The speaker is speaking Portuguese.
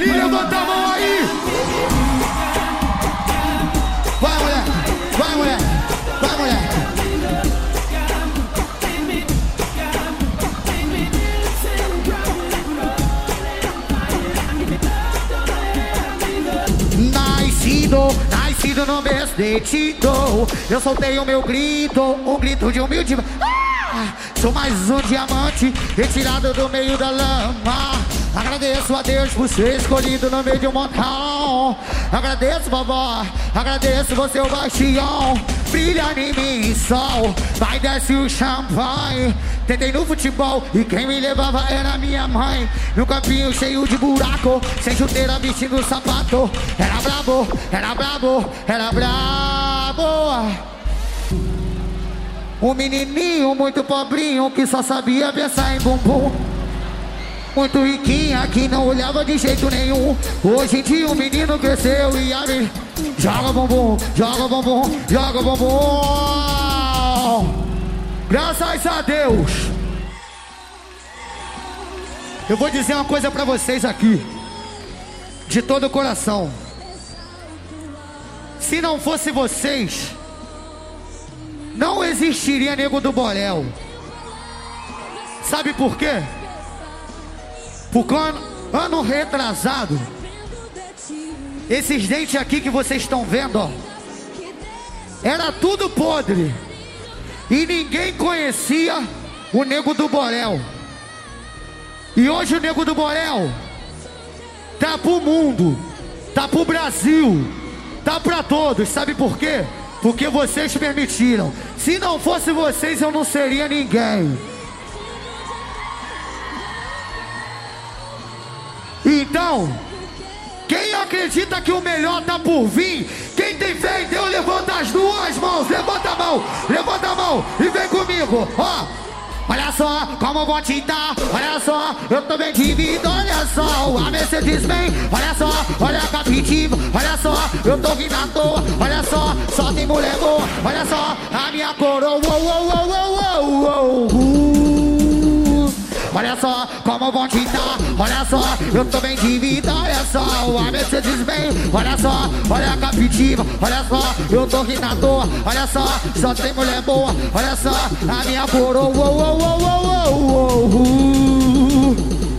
Ele levanta a mão aí. Vai, mulher. Vai, mulher. Vai, mulher. Nascido, nascido no mês de Tito Eu soltei o meu grito, um grito de humilde! Ah! Sou mais um diamante retirado do meio da lama Agradeço a Deus por ser escolhido no meio de um montão. Agradeço, vovó, agradeço você, o bastião. Brilha em mim, sol, vai desce o champanhe. Tentei no futebol e quem me levava era minha mãe. No campinho cheio de buraco, sem chuteira vestindo sapato. Era brabo, era brabo, era brabo. Um menininho muito pobrinho que só sabia pensar em bumbum. Muito riquinha que não olhava de jeito nenhum. Hoje em dia o menino cresceu e abre. Joga bumbum, joga bumbum, joga bumbum. Graças a Deus. Eu vou dizer uma coisa pra vocês aqui. De todo o coração. Se não fosse vocês, não existiria Nego do Borel. Sabe por quê? Porque ano, ano retrasado, esses dentes aqui que vocês estão vendo, ó, era tudo podre. E ninguém conhecia o Nego do Borel. E hoje o Nego do Borel tá pro mundo, tá pro Brasil, tá pra todos. Sabe por quê? Porque vocês permitiram. Se não fosse vocês, eu não seria ninguém. Então, quem acredita que o melhor tá por vir, quem tem fé em Deus, levanta as duas mãos, levanta a mão, levanta a mão e vem comigo, ó. Olha só como eu vou te dar, olha só, eu tô bem de vida, olha só, a Mercedes vem, olha só, olha a capitivo, olha só, eu tô vindo à toa, olha só, só tem mulher boa, olha só, a minha coroa, uou, uou, uou, uou, uou, uou. Olha só como vou te dar, olha só, eu tô bem de vida, olha só, a Mercedes vem, olha só, olha a captiva, olha só, eu tô rindo à toa, olha só, só tem mulher boa, olha só, a minha coroa, uou, uou, uou, uou, uou, uou.